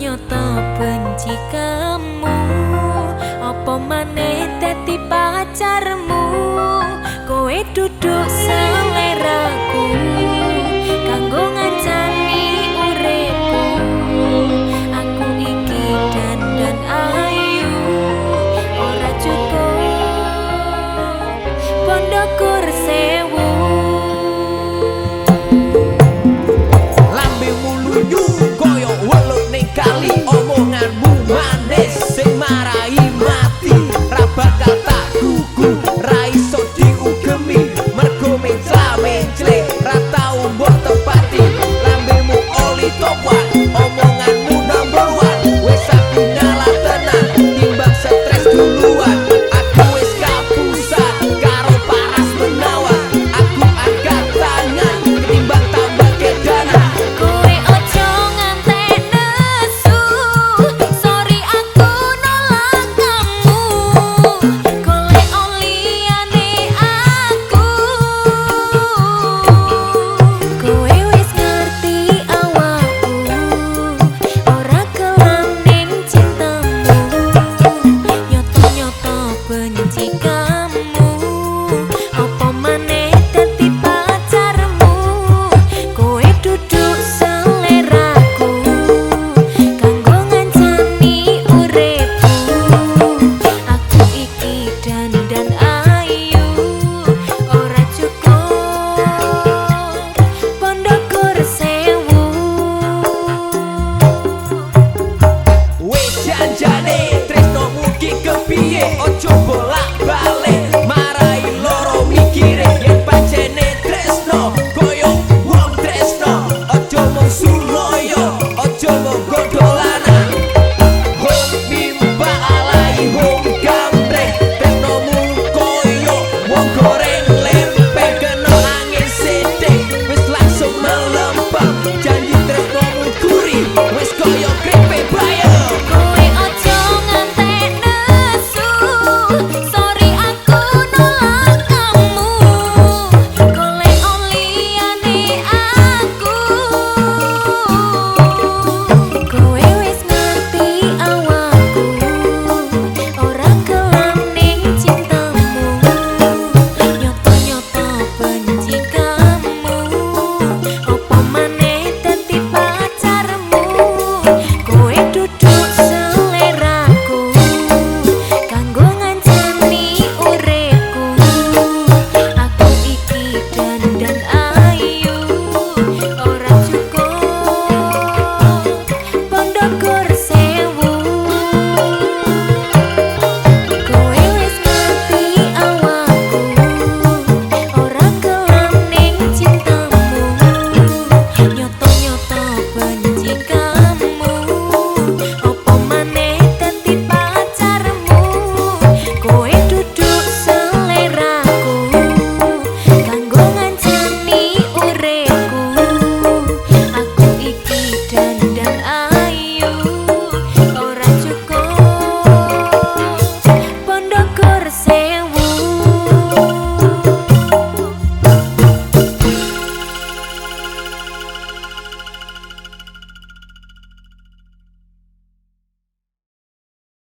nyoto benci kamu. Apa maneh dadi pacarmu? Kowe duduk sama Ojo bola bali marai loro mikire yen pacane Tresna goyang wong Tresna ojo mung suroyo ojo mung godolanan home mimba alai home gampe ketemu koyo wong goreng lempeng kena angin sithik relax so love banget janji tresno kuring Wes koyo krik